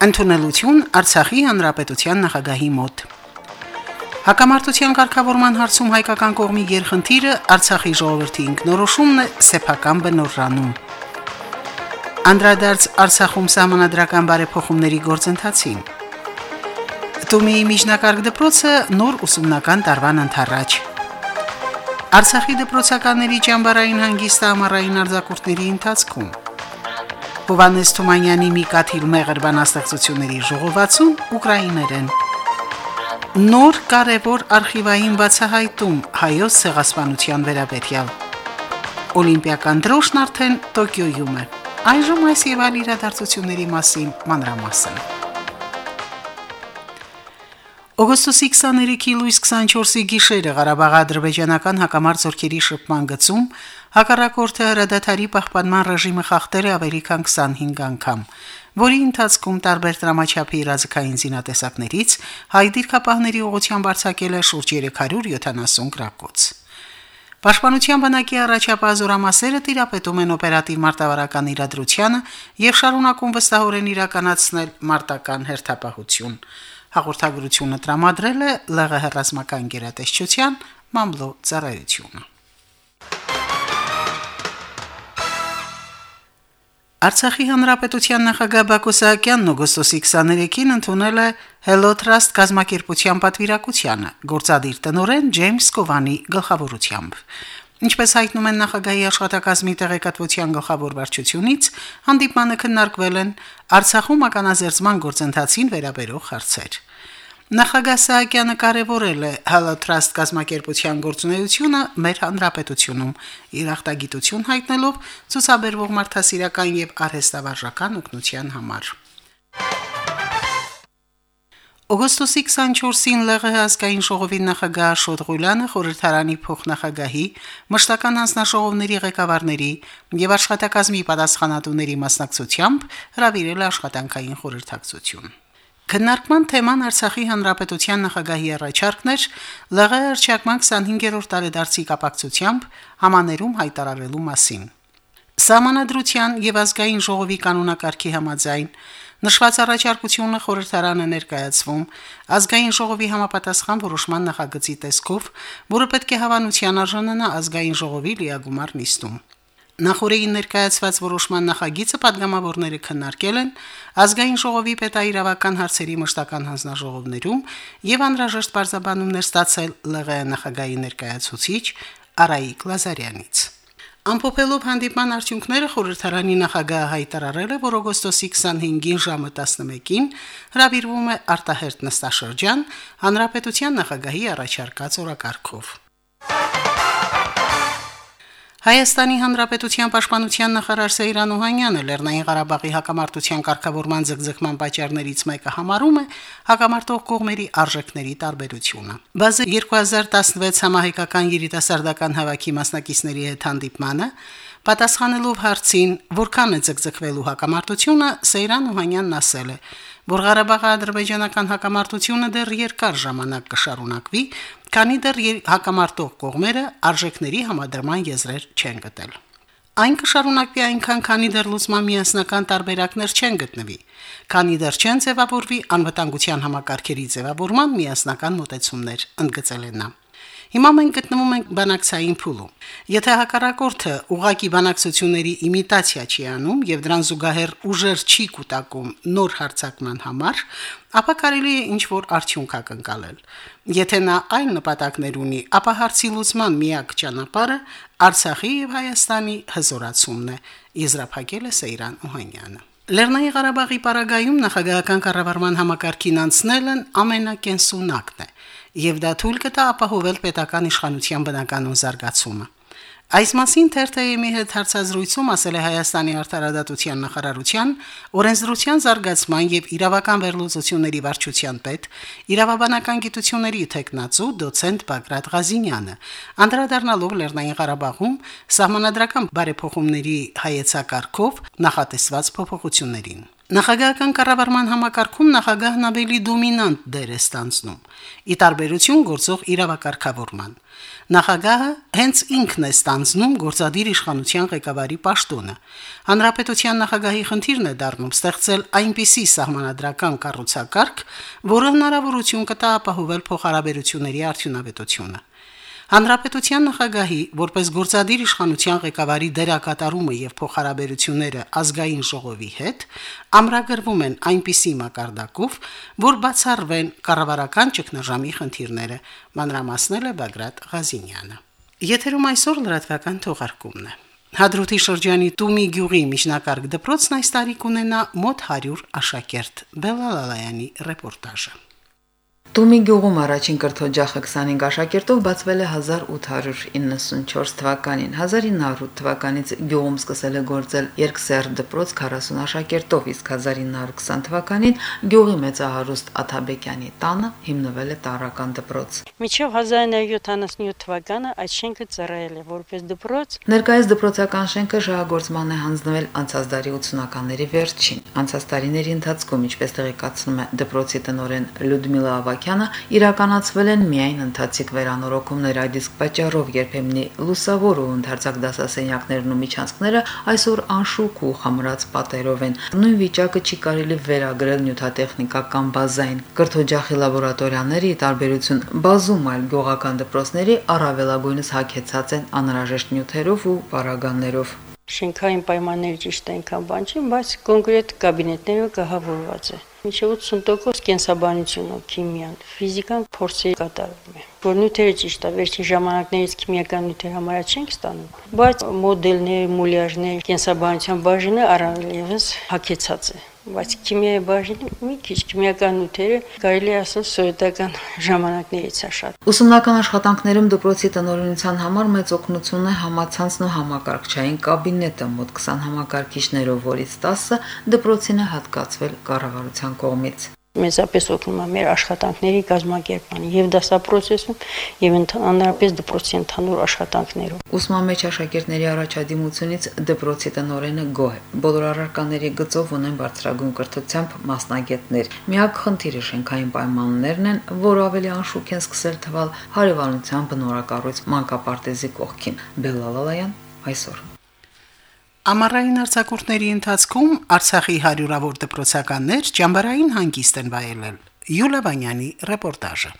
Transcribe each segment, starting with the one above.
Ընդունելություն Արցախի հանրապետության նախագահի մոտ։ Հակամարտության ղեկավարման հարցում հայկական կողմի երխնդիրը Արցախի ժողովրդի ինքնորոշումն է սեփական բնորանում։ Անդրադարձ Արցախում համանadrական բարեփոխումների գործընթացին։ Տումիի միջնակարգ դպրոցը նոր ուսումնական տարվան ընթառաջ։ Արցախի դպրոցականների ճամբարային հանգիստը ամառային արձակուրդների ընթացքում Հովանես Թումանյանի մի կաթիլ մեղր բանաստեղծությունների ժողովածուն ուկրաիներեն։ Նոր կարևոր արխիվային բացահայտում հայոց ցեղասպանության վերաբերյալ։ Օլիմպիական դրոշն արդեն Տոկիոյում է։ Այժմ այս եւ այլ իրադարձությունների մասին մանրամասն։ Օգոստոսի 23-ի լույս 24-ի գիշերը Ղարաբաղ-ադրբեջանական հակամարտ զորքերի շփման գծում հակառակորդը հրադադարի պահպանման ռեժիմը խախտել է ավելի քան 25 անգամ, որի ընթացքում տարբեր դրամաչափի իրազեկային զինատեսակներից հայ դիրքապահների ուղղությամբ արձակել է շուրջ 370 գրակոց։ Պաշտպանության բանակի առաջապահ զորամասերը տիրապետում են օպերատիվ մարտավարական իրադրությանը եւ շարունակում վստահորեն իրականացնել մարտական հերթապահություն։ Հաղորդագրությունը տրամադրել է ԼՂՀ ռազմական գերատեսչության մամլո ծառայությունը։ Արցախի հանրապետության նախագահ Բակո Սահակյանն օգոստոսի 23-ին ընդունել է Hello Trust կազմակերպության պատվիրակությանը գործադիր տնօրեն Ջեյմս Կովանի գլխավորությամբ։ Ինչպես հայտնում են նախագահի աշխատակազմի տեղեկատվության գլխավոր վարչությունից, հանդիպմանը քննարկվել են Արցախում ականաձերծման գործընթացին վերաբերող հարցեր։ Նախագահ Սահակյանը կարևորել է Հալոտրաստ կազմակերպության գործունեությունը մեր հանրապետությունում, իր ախտագիտություն հայտնելով ցուսաբերվող մարդասիրական եւ արհեստավարժական օգնության համար։ Օգոստոսի 24-ին ԼՂՀ ազգային ժողովի նախագահ Աշոտ Ղուլյանը խորհրդարանի փոխնախագահի, մշտական հանձնաժողովների ղեկավարների եւ աշխատակազմի պատասխանատուների մասնակցությամբ հրավիրել աշխատանքային խորհրդակցություն։ Քննարկման թեման Արցախի հանրապետության նախագահի առաջարկն էր ԼՂ արչակման 25-րդ տարեդարձի կապակցությամբ համաներում հայտարարելու մասին։ Սահմանադրության եւ ազգային ժողովի կանոնակարգի համաձայն նշված առաջարկությունը խորհրդարանը ներկայացվում ազգային ժողովի համապատասխան որոշման նախագծի տեսքով, որը պետք է հավանության արժանանա ազգային ժողովի լիագումար նիստում։ Նախորդին ներկայացված որոշման նախագիծը падգամավորները քննարկել են ազգային ժողովի պետաիրավական հարցերի մշտական հանձնաժողովներում եւ անհրաժեշտ բարձաբանումներ ստացել ԼՂ նախագահի ներկայացուցիչ Արայիկ Լազարյանից։ Ամփոփելով հանդիպման արդյունքները խորհրդարանի նախագահը հայտարարել է, որ օգոստոսի 25-ին ժամը 11-ին հրավիրվում է արտահերտ նստաշրջան հանրապետության նախագահի առաջարկած օրակարգով։ Հայաստանի Հանրապետության Պաշտպանության նախարար Սեյրան Օհանյանը Լեռնային Ղարաբաղի հակամարտության կարգավորման ձգձգման պատճառներից մեկը համարում է հակամարտող կողմերի արժեքների տարբերությունը։ Բազը 2016 համահայկական երիտասարդական հավաքի մասնակիցների հետ հանդիպմանը Պատասխանելով հարցին, որքան է ձգձգվելու հակամարտությունը, Սեյրան Օհանյանն ասել է, որ Ղարաբաղի ադրբեջանական հակամարտությունը դեռ երկար ժամանակ կշարունակվի, քանի դեռ հակամարտող կողմերը արժեքների համադրման եզրեր չեն գտել։ Այն կշարունակվի այնքան, քանի դեռ լուսման միասնական տարբերակներ չեն գտնվի, քանի դեռ չեն ձևավորվի անվտանգության համակարգերի ձևավորման միասնական մոտեցումներ, ընդգծել են նա։ Հիմա մենք գտնվում ենք բանակցային փուլում։ Եթե հակառակորդը ուղակի բանակցությունների իմիտացիա չի անում եւ դրան զուգահեռ ուժեր չի կൂട്ടակում նոր հարցակման համար, ապա կարելի է ինչ որ արդյունք ակնկալել։ Եթե նա այլ նպատակներ ունի, ապա հարցի լուծման միակ ճանապարհը Արցախի եւ Հայաստանի հզորացումն է, իզրափակել է Սեյրան Օհանյանը։ Լեռնային Ղարաբաղի պարագայում նախագահական կառավարման համակարգին անցնելն ամենակենսունակն է եւ դա թույլ կտա ապահովել պետական իշխանության բնականոն զարգացումը։ Այս մասին թերթ-ի հետ հարցազրույցում ասել է Հայաստանի արտարադատության նախարարության օրենսդրության զարգացման եւ իրավական վերլուծությունների վարչության պետ, իրավաբանական գիտությունների տեխնացու դոցենտ Բագրատ Ղազինյանը, անդրադառնալով Լեռնային Ղարաբաղում սահմանադրական բարեփոխումների հայեցակարգով նախատեսված փոփոխություններին։ Նախագահական կառավարման համակարգում նախագահն ավելի դոմինանտ դեր է ստանձնում՝ ի տարբերություն գործող իրավակարգավորման։ Նախագահը հենց ինքն է ստանձնում գործադիր իշխանության ղեկավարի պաշտոնը։ Հանրապետության նախագահի խնդիրն է դառնում ստեղծել այնպիսի սահմանադրական կառուցակարգ, որը հնարավորություն կտա ապահովել փոխհարաբերությունների արդյունավետությունը։ Հանրապետության նախագահի որպես գործադիր իշխանության ղեկավարի դերակատարումը եւ փոխհարաբերությունները ազգային ժողովի հետ ամրագրվում են այնպիսի մակարդակով, որ բացառվեն կառավարական ճգնաժամի խնդիրները, մանրամասնել է Բագրատ Ղազինյանը։ Եթերում այսօր լրատվական թողարկումն է։ Հադրութի շրջանի Տումի գյուղի միջնակարգ դպրոցն այս տարի կունենա մոտ 100 աշակերտ։ Բելալալայանի ռեպորտաժը։ Տումի գյուղում առաջին կրթօջախը 25 աշակերտով բացվել է 1894 թվականին։ 1908 թվականից գյուղում սկսել է գործել երկսեր դպրոց 40 աշակերտով, իսկ 1920 թվականին գյուղի մեծահարուստ Աթաբեկյանի տանը հիմնվել է տարական դպրոց։ Մինչև 1977 թվականը այդ շենքը ծառայել է որպես դպրոց։ Ներկայիս դպրոցական շենքը շահագործման է հանձնվել անցած դարի 80-ականների վերջին։ Անցած տարիների ընթացքում, ինչպես տեղեկացնում է դպրոցի տնօրեն Լյուդմիլա Ավակյանը, իրականացվել են միայն ընթացիկ վերանորոգումներ այդ իսկ պատճառով երբեմնի լուսավոր ու ընդարձակ դասասենյակներն ու միջանցքները այսօր անշուք ու խամրած պատերով են։ Նույն վիճակը չի կարելի վերագրել նյութատեխնիկական բազային։ Կրթօջախի լաբորատորիաների տարբերություն բազում այլ գյուղական դպրոցների առավելագույնս հագեցած են անհրաժեշտ նյութերով ու պարագաներով շենքային պայմանները ճիշտ այնքան բան չի, բայց կոնկրետ կաբինետները կահավորված է։ Մինչև 80% կենսաբանությունը, քիմիան, ֆիզիկան փորձի կատարվում է։ Որ նյութերը ճիշտ է, վերջին ժամանակներից քիմիական նյութեր համարյա չենք ստանում, բայց մոդելներ, մուլյաժներ, կենսաբանության բաժինը առավելևս հակեցած է բայց քիմիայի բաժինը մի քիչ քիմիական նյութերը կարելի ասել սովետական ժամանակներից է շատ։ Ուսումնական աշխատանքներում դպրոցի տնօրինության համար մեծ օգնություն է համացանցն ու համակարգչային կաբինետը մոտ 20 համակարգիչներով, որից 10-ը դպրոցին է հատկացվել կառավարության կողմից մեծապես օգնում է մեր աշխատանքների կազմակերպման եւ դասապրոցեսում եւ ընդհանրապես դպրոցի ընդհանուր աշխատանքներում։ Ուսման մեջ աշակերտների առաջադիմությունից դպրոցի տնօրենը գոհ է։ Բոլոր առարկաների գծով ունեն բարձրագույն կրթությամբ մասնագետներ։ Միակ խնդիրը շենքային պայմաններն են, որ ավելի անշուք են սկսել թվալ հարևանության բնորակառույց մանկապարտեզի կողքին։ Բելլալալայան այսօր Ամառային արձակուրդների ընթացքում Արցախի հարյուրավոր դպրոցականներ ճամբարային հանգիստ են վայելել։ Յուլիա Վանյանի ռեպորտաժը։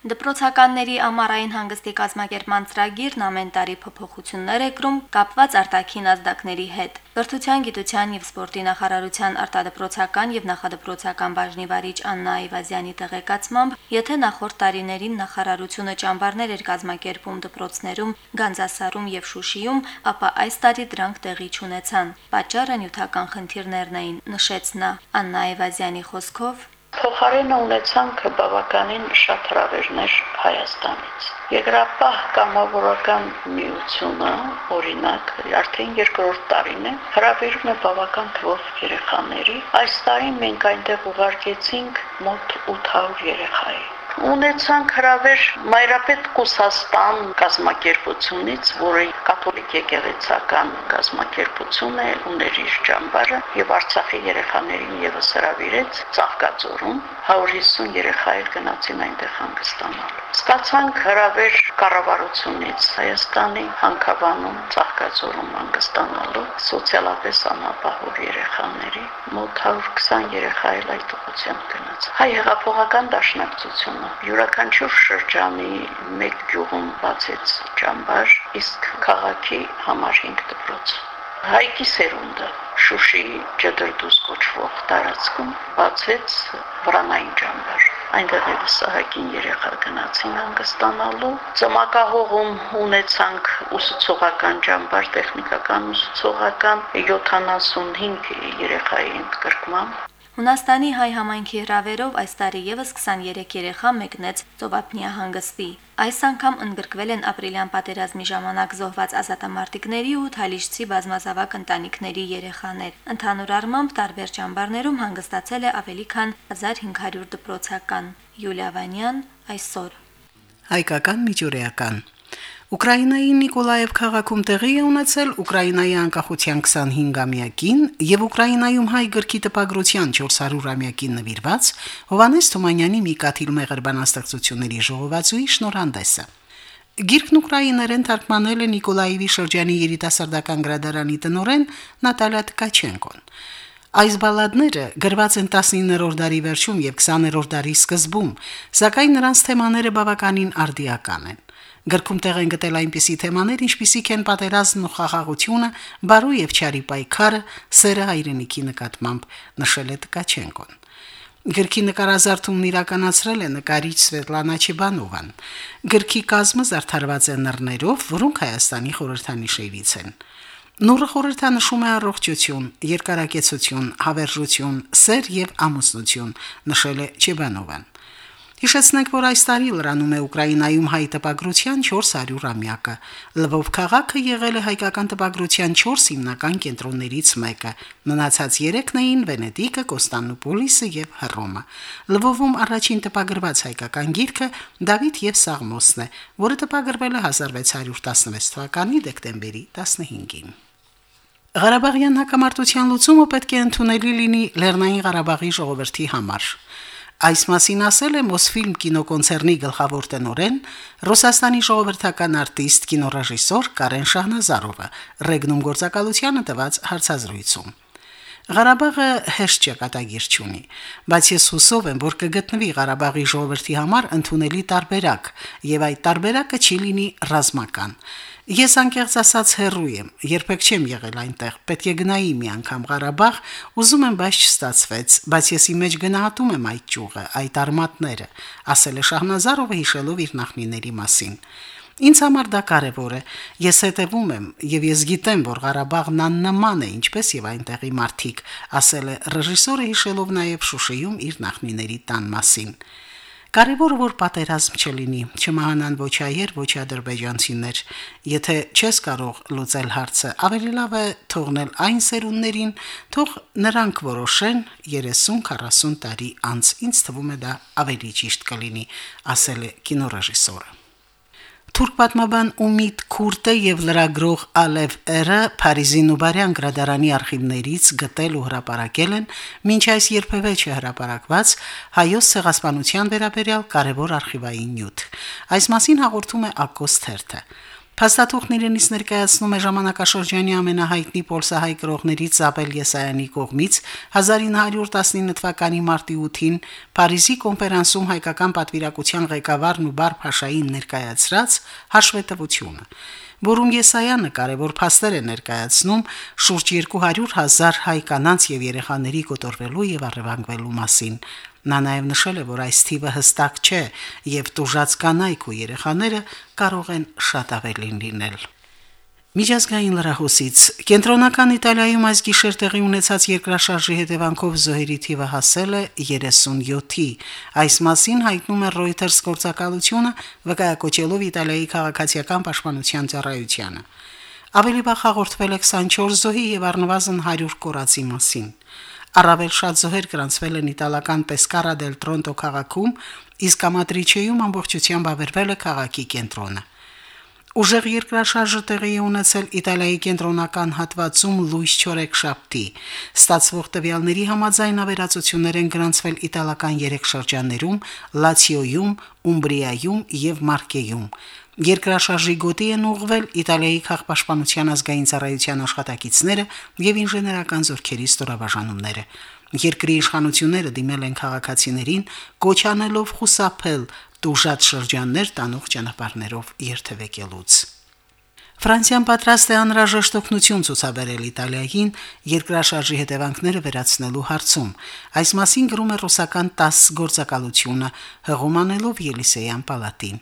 Դպրոցականների ամառային հանգստի կազմակերպման ծրագիրն ամեն տարի փոփոխություններ է կրում կապված արտաքին ազդակների հետ։ Կրթության, գիտության եւ սպորտի նախարարության արտադպրոցական եւ նախադպրոցական բաժնի վարիչ Աննա Այվազյանի տեղեկացմամբ, եթե նախորդ տարիներին նախարարությունը ճամբարներ էր կազմակերպում դպրոցներում, Գանձասարում եւ Շուշիում, ապա այս տարի դրանք տեղի չունեցան։ Պատճառը նյութական խնդիրներն էին, նշեց նա։ Աննա Այվազյանի խոսքով Փոխարենը ունեցանք բավականին շատ հրավերներ Հայաստանից։ Եգրապահ կամավորական միությունը, օրինակ, արդեն երկրորդ տարին է, հրավիրում է բավական թվով երեխաների։ Այս տարի մենք այնտեղ ուղարկեցինք մոտ 800 երեխայի ունեցանք հրավեր Մայրապետ Կուսաստան կազմակերպությունից, որը կաթոլիկ եկեղեցական կազմակերպություն է, ուներ իր ճամբարը եւ Արցախի երեխաներին եւս հրավիրեց Ծաղկաձորում 150 երեխա էլ գնացին այնտեղ հանգստանալ։ Ստացանք հրավեր կառավարությունից Հայաստանի Հանքավանում Ծաղկաձորում հանգստանալու սոցիալապես անապահով երեխաների մոտ 120 երեխա էլ այդ ուղղությամբ գնաց։ Հայ հեղափոխական դաշնակցությունը յուրաքանչյուր շրջանի մեկ գյուղում բացեց ճամբար, իսկ քաղաքի համար 5 դպրոց։ Հայկի սերունդը Շուշիի ջդրդուս կոչվող տարածքում բացեց վրանային ճամբար այնտեղ էլ սահակին երեխա գնացին հանգստանալու ծմակահողում ունեցանք ուսուցողական ճամբար տեխնիկական ուսուցողական 75 երեխայի ընդգրկման Հունաստանի հայ համայնքի հրավերով այս տարի եւս 23 երեխա մեկնեց Ծովափնիա հանգստի։ Այս անգամ ընդգրկվել են ապրիլյան պատերազմի ժամանակ զոհված ազատամարտիկների ու թալիշցի բազմազավակ ընտանիքների երեխաներ։ Ընդհանուր առմամբ տարբեր ճամբարներում հանգստացել է ավելի քան 1500 դպրոցական։ Յուլիա Վանյան այսօր Հայկական միջուրեական Ուկրաինայի Նիկոլաև քաղաքում տեղի է ունեցել Ուկրաինայի անկախության 25-ամյակին եւ Ուկրաինայում հայ գրքի տպագրության 400-ամյակին նվիրված Հովանես Թումանյանի Միկաթիլ Մեղրբանաստեղծությունների ժողովածուի շնորհանդեսը։ Գիրքն ուկրաիներեն թարգմանել է Նիկոլաևի շրջանի երիտասարդական գրադարանի տնօրեն Նատալիա Տկաչենկոն։ Այս բալադները գրված են 19-րդ դարի վերջում եւ 20-րդ դարի սկզբում, սակայն նրանց թեմաները բավականին արդիական են։ Գրքում տեղ են գտել այնպիսի թեմաներ, ինչպիսիք են պատերազմն ու խաղաղությունը, բարու եւ չարի պայքարը, սերը հայրենիքի նկատմամբ, նշել է Տկաչենկոն։ Գրքի նկարազարդումն իրականացրել է նկարիչ Սվետլանա Չիբանովան։ Գրքի կազմը զարդարված է նռներով, որոնք Հայաստանի խորհրդանիշերից են։ Նուրը խորհրդանշում է առողջություն, երկարակեցություն, հավերժություն, սեր եւ ամուսնություն, նշել է Չեբանովան։ Հիշեցնենք, որ այս տարի լրանում է Ուկրաինայում հայ տպագրության 400-ամյակը։ Լվով քաղաքը եղել է հայկական տպագրության 4 հիմնական կենտրոններից մեկը։ Մնացած 3-ն էին Վենետիկը, Կոստանդնուպոլիսը եւ Հռոմը։ Լվովում առաջին տպագրված հայկական գիրքը Դավիթ եւ Սաղմոսն է, որը տպագրվել է 1616 թվականի դեկտեմբերի 15-ին։ Ղարաբաղյան հակամարտության լուծումը պետք է ընդունելի լինի Լեռնային Ղարաբաղի ժողովրդի համար։ Այս մասին ասել է Մոսֆիլմ կինոկոնցերնի գլխավոր տնօրեն Ռուսաստանի ժողովրդական արտիստ կինոռեժիսոր Կարեն Շահնազարովը ռեգնում գործակալությանը տված հարցազրույցում։ Ղարաբաղը հեշտ ճակատագիր չունի, բայց ես հուսով եմ, որ կգտնվի Ղարաբաղի ժողովրդի համար ընդունելի տարբերակ, եւ այդ տարբերակը չի լինի ռազմական։ Ես անկեղծ ասած հերրու եմ, երբեք չեմ եղել այնտեղ, պետք է գնայի մի անգամ Ղարաբաղ, ուզում եմ, բայց չստացվեց, բայց ես ի մեջ գնահատում եմ այդ ճյուղը, այդ արմատները, ասել է Շահնազարովը հիշելով իր նախնիների մասին։ Ինձ համար դա կարևոր է։ Ես հետևում եմ եւ ես գիտեմ, որ Ղարաբաղն աննման է, ինչպես եւ այնտեղի մարդիկ, ասել է ռեժիսորը հիշելով նաեւ Շուշիում իր նախնիների տան մասին։ Կարևորը որ պատերազմ չլինի, չմահանան ոչ հայեր, ոչ ադրբեջանցիներ։ Եթե չես կարող լուծել հարցը, ավելի լավ է թողնել այն սերունդներին, թող նրանք որոշեն 30-40 տարի անց։ Ինձ թվում է դա ավելի ճիշտ կլինի, ասել է կինոռեժիսորը։ Թուրք պատմաբան Ումիդ Քուրտը եւ լրագրող Ալև Էրը Փարիզի Նուբարյան գրադարանի արխիվներից գտել ու հրապարակել են մինչ այս երբևէ չհրապարակված հայոց ցեղասպանության վերաբերյալ կարևոր արխիվային նյութ։ Այս մասին հաղորդում է Ակոս Թերթը։ Փաստաթուղթն իրենից ներկայացնում է ժամանակաշրջանի ամենահայտնի պոլսահայ գրողներից Զաբել Եսայանի կողմից 1919 թվականի մարտի 8-ին Փարիզի կոնֆերանսում հայկական պատվիրակության ղեկավարն ու Բար Փաշային ներկայացրած հաշվետվությունը որում Եսայանը կարևոր փաստեր է ներկայացնում շուրջ 200.000 հայ կանանց եւ երեխաների կոտորվելու եւ առևանգվելու մասին։ Նա նաև նշել է, որ այս թիվը հստակ չէ եւ տուժած կանայք ու երեխաները կարող են շատ ավելին լինել։ Միջազգային լրահոսից. Կենտրոնական Իտալիայում այս գիշեր տեղի ունեցած երկրաշարժի հետևանքով զոհերի թիվը հասել է 37-ի։ Այս մասին հայտնում է Reuters գործակալությունը, վկայակոչելով Իտալիայի քաղաքացիական պաշտպանության ծառայությանը։ Ավելի վաղ հաղորդվել է 24 զոհի եւ առնվազն 100 կորածի մասին։ Առավել շատ զոհեր գրանցվել են իտալական Պեսկարա դել Տրոնտո քաղաքում, իսկ Ամատրիչեում ամբողջությամբ ավերվել է քաղաքի կենտրոնը։ Ուժեղ երկրաշարժը տեղի է ունեցել Իտալիայի կենտրոնական հատվածում լույս 4 շաբթի։ Ստացվող տվյալների համաձայն ավերածություններ են գրանցվել իտալական 3 շրջաններում՝ Լացիոյում, Ումբրիայում եւ Մարկեյում։ Երկրաշարժի գոտի են ուղղվել Իտալիայի քաղաքապաշտպանության ազգային ծառայության աշխատակիցները եւ ինժեներական զորքերի ստորաբաժանումները։ Երկրի իշխանությունները դիմել են քաղաքացիներին կոչանելով խուսափել դուժած շրջաններ տանող ճանապարհներով երթևեկելուց։ Ֆրանսիան պատրաստ է անհրաժեշտ օգնություն ցուցաբերել Իտալիային երկրաշարժի հետևանքները վերացնելու հարցում։ Այս մասին գրում է ռուսական ՏԱՍ գործակալությունը, հղումանելով Ելիսեյան պալատին։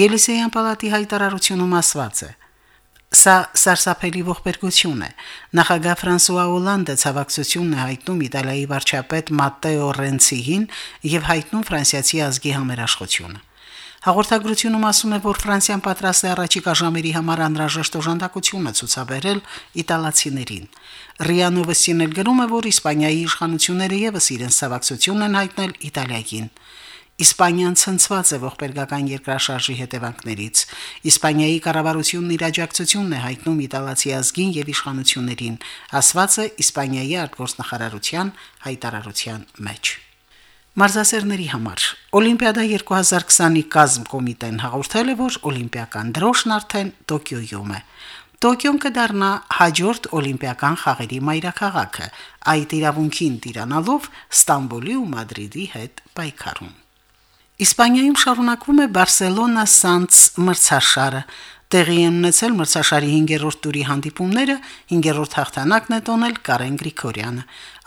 Ելիսեյան պալատի հայտարարությունում ասված է. Սա սարսափելի ողբերգություն է։ Նախագահ Ֆրանսուଆ Օլանդը ցավակցությունն է հայտնում Իտալիայի վարչապետ Մատտեո Ռենցիին եւ հայտնում ֆրանսիացի ազգի համերաշխությունը։ Հաղորդագրությունում ասում է, որ Ֆրանսիան պատրաստ է առաջիկա ժամերի համար անհրաժեշտ օժանդակությունը ցուցաբերել իտալացիներին։ ՌԻԱ Նովոստին էլ գրում է, որ Իսպանիայի իշխանությունները եւս իրենց ցավակցությունն են հայտնել Իտալիային։ Իսպանիան ցնցված է ողբերգական երկրաշարժի հետևանքներից։ Իսպանիայի կառավարությունն իր աջակցությունն է հայտնում իտալացի ազգին եւ իշխանություններին, ասված է Իսպանիայի արտգործնախարարության հայտարարության մեջ։ Մարզասերների համար Օլիմպիադա 2020-ի կազմ կոմիտեն հաղորդել է, որ օլիմպիական դրոշն արդեն Տոկիոյում է։ Տոկիոն կդառնա հաջորդ օլիմպիական խաղերի մայրաքաղաքը, այդ իրավունքին տիրանալով Ստամբուլի ու Մադրիդի հետ պայքարում։ Իսպանիայում շարունակվում է Բարսելոնա Սանց մրցաշարը, Տեղի են ունեցել մրցաշարի 5-րդ տուրի հանդիպումները, 5-րդ հաղթանակն է տոնել Կարեն Գրիգորյանը։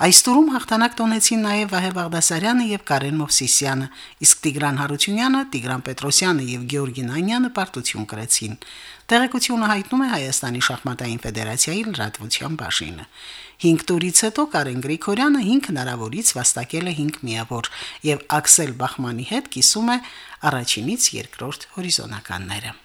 Այս տուրում հաղթանակ տոնեցին նաև Վահե Բաղդասարյանը եւ Կարեն Մովսիսյանը, իսկ Տիգրան Հարությունյանը, Տիգրան Պետրոսյանը եւ Գեորգի Նանյանը պարտություն կրեցին։ Տեղեկությունը հայտնում է Հայաստանի շախմատային ֆեդերացիայի լրատվության բաժինը։ 5 տուրից հետո Կարեն Գրիգորյանը 5 հնարավորից վաստակել է 5 միավոր եւ Աքսել Բախմանի հետ կիսում է առաջինից երկրորդ հորիզոնականները։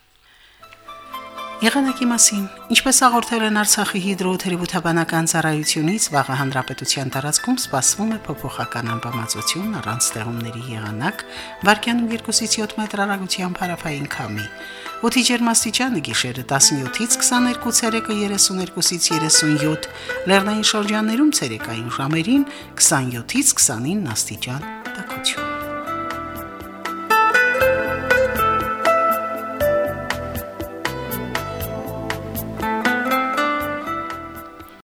Եղանակի մասին, ինչպես հաղորդել են Արցախի հիդրոթերապևտաբանական ծառայությունից, վաղ հանրապետության տարածքում սպասվում է փոփոխական անբավարարություն առանց ստեղումների եղանակ, վարկյանում 2-ից 7 մետր հեռագությամբ հարավային քամի։ Օդի ջերմաստիճանը գիշերը 17-ից 22 ցելսիուսը 32-ից 37, լեռնային շրջաններում ցերեկային ժամերին 27-ից 29 աստիճան տաքություն։